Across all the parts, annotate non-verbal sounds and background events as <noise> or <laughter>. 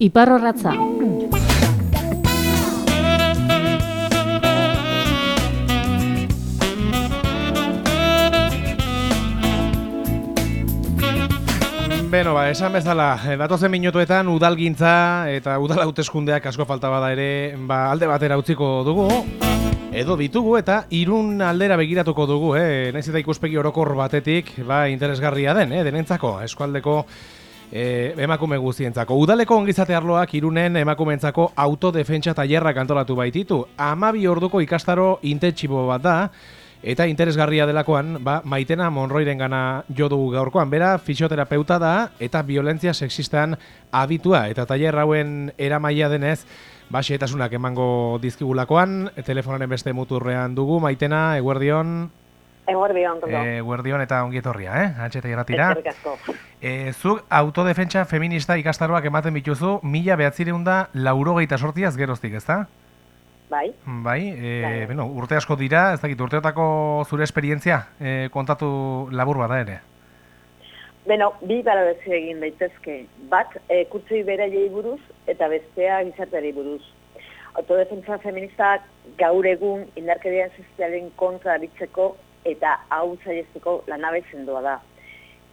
Iparrorratza. Beno, ba, esan bezala, eh, datozen minutuetan udalgintza eta udal hauteskundeak asko falta bada ere, ba, alde batera utziko dugu, edo ditugu eta irun aldera begiratuko dugu, eh? naiz eta ikuspegi orokor batetik, ba, interesgarria den, eh? denentzako, eskualdeko eh, emakume guztientzako. Udaleko ongizate arloak irunen emakumeentzako autodefentsa tailerrak antolatu baititu. Amabi orduko ikastaro intentsibo bat da, Eta interesgarria delakoan, ba, maitena Monroiren gana jo dugu gaurkoan. Bera, fisioterapeuta da eta violentzia sexistan abitua. Eta tailer hauen eramaia denez, ba, xeetasunak emango dizkigulakoan. Telefonaren beste muturrean dugu, maitena, eguerdion. Eguerdion. Eguerdion eta ongietorria, eh? Antxeta irratira. Eskerrik asko. E, zuk autodefentsa feminista ikastaroak ematen bituzu, mila behatzireunda laurogeita sortiaz geroztik, ezta? Bai. Bai, e, Bai. bueno, urte asko dira, ez dakit, urteotako zure esperientzia e, kontatu labur bada ere. Beno, bi balabezi egin daitezke. Bat, e, kurtzei beraiei buruz eta bestea gizarteari buruz. Autodefentsa feministak gaur egun indarkerian sozialen kontra aritzeko eta hau zailezteko lanabe sendoa da.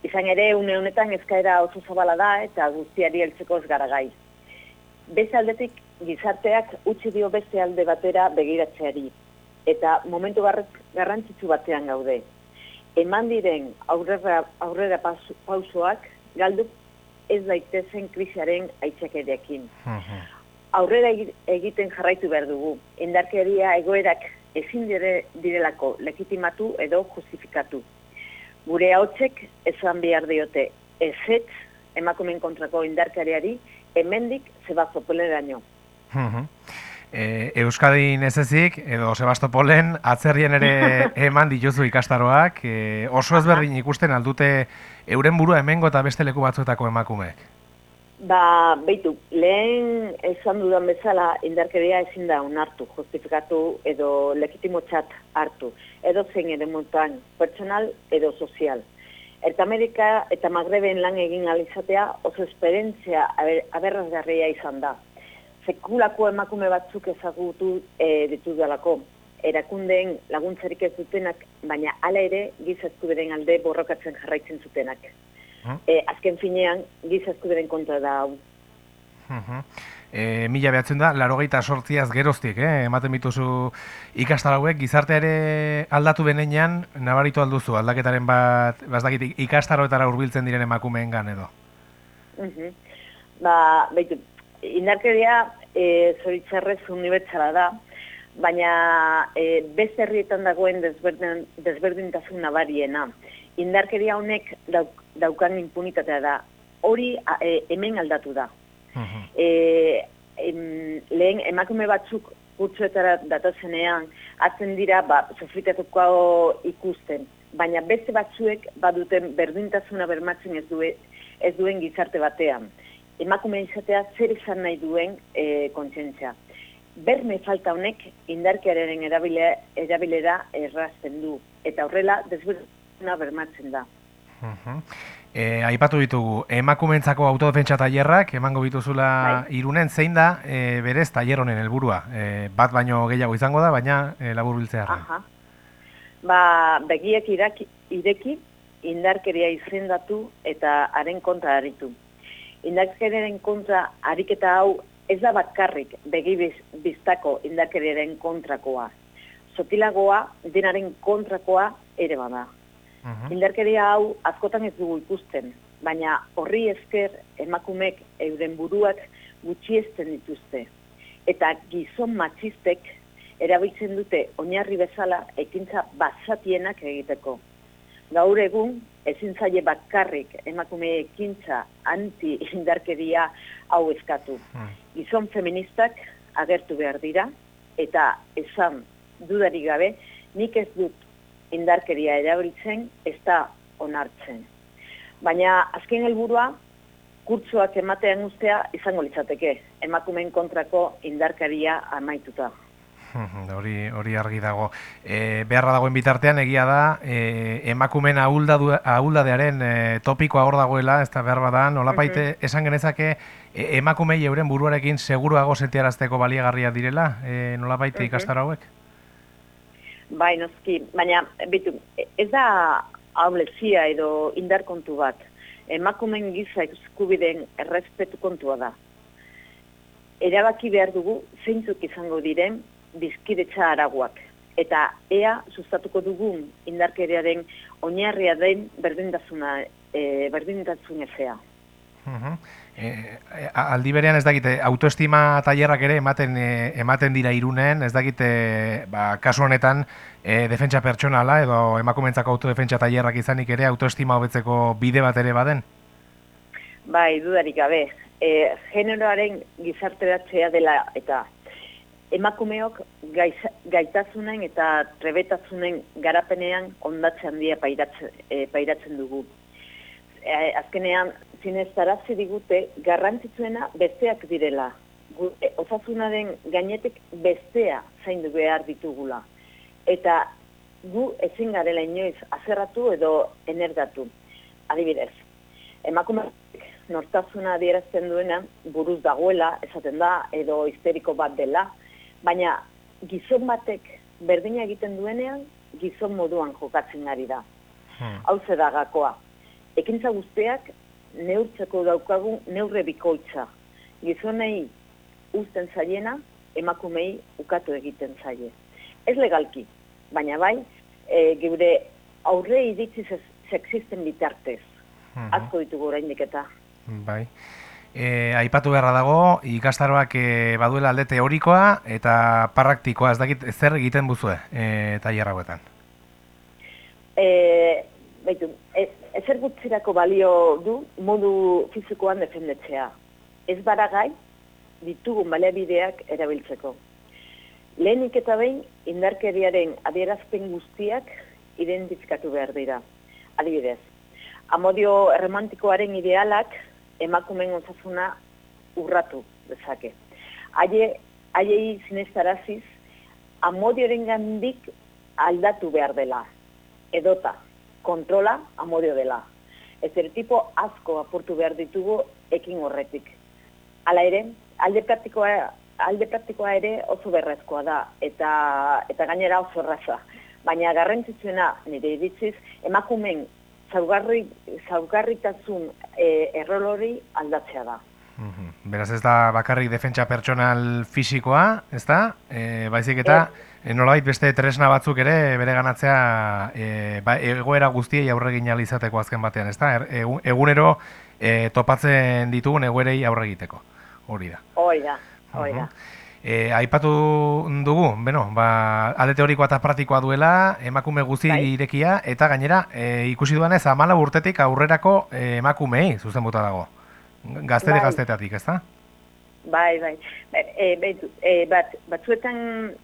Izan ere, une honetan eskaera oso zabala da eta guztiari heltzeko ez gara gai. Beste aldetik, gizarteak utzi dio beste alde batera begiratzeari. Eta momentu garrantz- garrantzitsu batean gaude. Eman diren aurrera, aurrera pausoak galdu ez daitezen krisiaren aitzakerekin. Aurrera egi- egiten jarraitu behar dugu. Indarkeria egoerak ezin dire, direlako legitimatu edo justifikatu. Gure hautsek esan behar diote ezetz emakumeen kontrako indarkariari hemendik zebazopoleraino. e, Euskadin ez ezik, edo Sebastopolen, atzerrien ere <laughs> eman dituzu ikastaroak, e, oso ezberdin ikusten aldute euren burua hemengo eta beste leku batzuetako emakumeek. Ba, beitu, lehen esan dudan bezala indarkeria ezin da onartu, justifikatu edo legitimotzat hartu, edo zein ere montan, pertsonal edo sozial. Eta Amerika eta Magreben lan egin alizatea oso esperientzia aber- aberrazgarria izan da. Sekulako emakume batzuk ezagutu e, ditudalako, erakundeen laguntzarik ez dutenak, baina hala ere giza eskubideen alde borrokatzen jarraitzen zutenak. Hmm? E, azken finean, giza eskubideen kontra da hau. E, mila behatzen da, larogeita sortziaz geroztik, eh? ematen bituzu ikastarauek, gizartea ere aldatu benean, nabaritu alduzu, aldaketaren bat, bazdakit, ikastaroetara hurbiltzen diren emakumeen gan edo. Mhm. Ba, baitu, indarkeria e, zoritzarrez unibertsala da, baina e, beste herrietan dagoen desberdin, desberdintasun nabariena. Indarkeria honek dauk, daukan impunitatea da. Hori e, hemen aldatu da. E, em, lehen emakume batzuk kutsuetara datozenean, hartzen dira, ba, sofritatuko ikusten. Baina beste batzuek baduten berdintasuna bermatzen ez, due, ez duen gizarte batean. Emakume izatea zer izan nahi duen e, kontzientzia. Berme falta honek indarkearen erabile, erabilera errazten du. Eta horrela desberdina bermatzen da. E, aipatu ditugu, emakumeentzako autodefentsa tailerrak, emango bituzula Bai. irunen, zein da e, berez tailer honen helburua. E, bat baino gehiago izango da, baina e, labur biltzearren. Aha. Ba, begiek iraki, ireki, indarkeria izendatu eta haren kontra aritu. Indarkeriaren kontra ariketa hau ez da bakarrik begi biz- biztako indarkeriaren kontrakoa. Sotilagoa, denaren kontrakoa ere bada. Mhm. Indarkeria hau askotan ez dugu ikusten, baina horri esker emakumek euren buruak gutxiesten dituzte. Eta gizon matxistek erabiltzen dute oinarri bezala ekintza basatienak egiteko. Gaur egun ezin zaie bakarrik emakume ekintza anti-indarkeria hau eskatu. Hmm. Gizon feministak agertu behar dira eta esan dudarik gabe nik ez dut indarkeria erabiltzen ez da onartzen. Baina azken helburua kurtsoak ematean ustea izango litzateke, emakumeen kontrako indarkaria amaituta. <laughs> Hori hori argi dago. E, beharra dagoen bitartean egia da e, emakumen ahuldadearen e, topikoa hor dagoela, ez da behar badan, nolapaite esan genezake e, emakumei euren buruarekin seguruago sentiarazteko baliagarria direla, e, nolapaite ikastaro hauek? Bai, noski, baina bitu, ez da haulezia edo indar kontu bat. Emakumen giza eskubideen errespetu kontua da. Erabaki behar dugu zeintzuk izango diren bizkidetza araguak. Eta ea sustatuko dugun indarkeriaren oinarria den berdintasuna e, berdintasun ezea. E, aldi berean ez dakite, autoestima tailerrak ere ematen e, ematen dira irunen, ez dakite, ba, kasu honetan, e, defentsa pertsonala edo emakumentzako autodefentsa tailerrak izanik ere autoestima hobetzeko bide bat ere baden? Bai, dudarik gabe. E, generoaren gizarteratzea dela eta emakumeok gaitasunen eta trebetasunen garapenean ondatze handia pairatzen, e, pairatzen dugu. Azkenean, zineztarazi digute garrantzitsuena besteak direla. Gu, e, osasunaren gainetik bestea zaindu behar ditugula. Eta gu ezin garela inoiz azerratu edo energatu. Adibidez, emakumeak nortasuna adierazten duena buruz dagoela, esaten da, edo histeriko bat dela, baina gizon batek berdina egiten duenean, gizon moduan jokatzen ari da. Hmm. Hau da gakoa. Ekintza guztiak neurtzeko daukagu neurre bikoitza. Gizonei uzten zaiena, emakumei ukatu egiten zaie. Ez legalki, baina bai, e, geure aurre iritzi sexisten bitartez. Hmm. Azko ditugu oraindik eta. Bai. E, aipatu beharra dago, ikastaroak e, baduela alde teorikoa eta praktikoa, ez dakit zer egiten buzue e, tailer hauetan? E, baitu, e, ezer gutzirako balio du modu fizikoan defendetzea. Ez baragai ditugun baleabideak erabiltzeko. Lehenik eta behin indarkeriaren adierazpen guztiak identifikatu behar dira. Adibidez, amodio romantikoaren idealak emakumen osasuna urratu dezake. Haie, haiei zinestaraziz, amodioren gandik aldatu behar dela. Edota, kontrola amodio dela. tipo asko apurtu behar ditugu ekin horretik. Hala ere, alde praktikoa, alde praktikoa ere oso berrezkoa da, eta, eta gainera oso erraza. Baina garrantzitsuena nire iritziz, emakumen zaugarri, zaugarritasun e, errolori aldatzea da. Beraz ez da bakarrik defentsa pertsonal fisikoa, ez da? E, baizik eta e, nolabait beste tresna batzuk ere bere ganatzea e, ba, egoera guztiei aurregin izateko azken batean, ez da? Er, egunero e, topatzen ditugun egoerei aurregiteko, hori da. Hori da, hori da. E, aipatu dugu, bueno, ba, alde teorikoa eta praktikoa duela, emakume guzti bai. irekia, eta gainera, e, ikusi duanez, amala urtetik aurrerako emakumei zuzen buta dago. Gaztede bai. gaztetatik, ez da? Bai, bai. E, e, bat, batzuetan,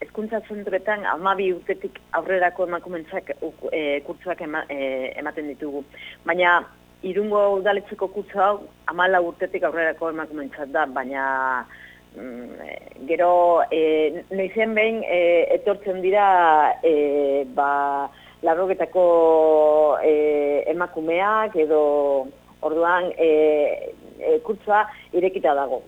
eskuntza zentroetan, amabi urtetik aurrerako emakumentzak e, kurtsuak ema, e, ematen ditugu. Baina, irungo udaletzeko kurtsu hau, amala urtetik aurrerako emakumentzak da, baina... Mm, gero e, noizen behin e, etortzen dira e, ba, larrogetako e, emakumeak edo orduan e, e, kurtzoa irekita dago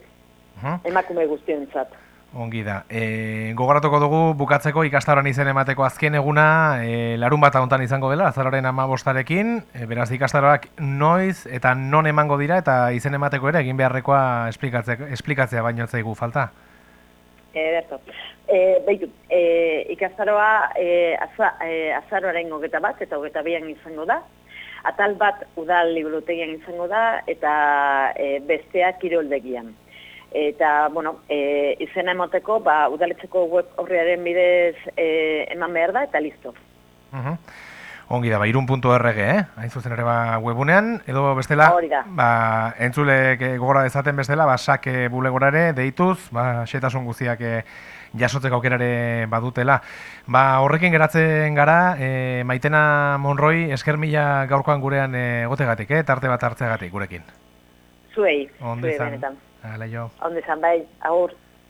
emakume guztientzat. Ongi da. E, gogoratuko dugu bukatzeko ikastaroan izen emateko azken eguna e, larun bat hontan izango dela, azararen ama bostarekin. E, beraz ikastaroak noiz eta non emango dira eta izen emateko ere egin beharrekoa esplikatzea, esplikatzea baino zaigu falta. E, berto. E, Beitu, e, ikastaroa e, aza, e, azaroaren hogeta bat eta hogeta bian izango da. Atal bat udal librotegian izango da eta e, besteak kiroldegian eta bueno, e, izena emoteko, ba, udaletzeko web horriaren bidez e, eman behar da, eta listo. Uh Ongi da, ba, irun.rg, eh? Hain zuzen ere ba, webunean, edo bestela, ba, entzulek gogora dezaten bestela, ba, sake bulegora ere, deituz, ba, xetasun guztiak e, jasotzeko aukerare badutela. Ba, horrekin geratzen gara, e, maitena Monroi, esker mila gaurkoan gurean egotegatik, eh? Tarte bat hartzegatik gurekin. Zuei, zuei benetan. Hala jo. Onde zan bai, agur.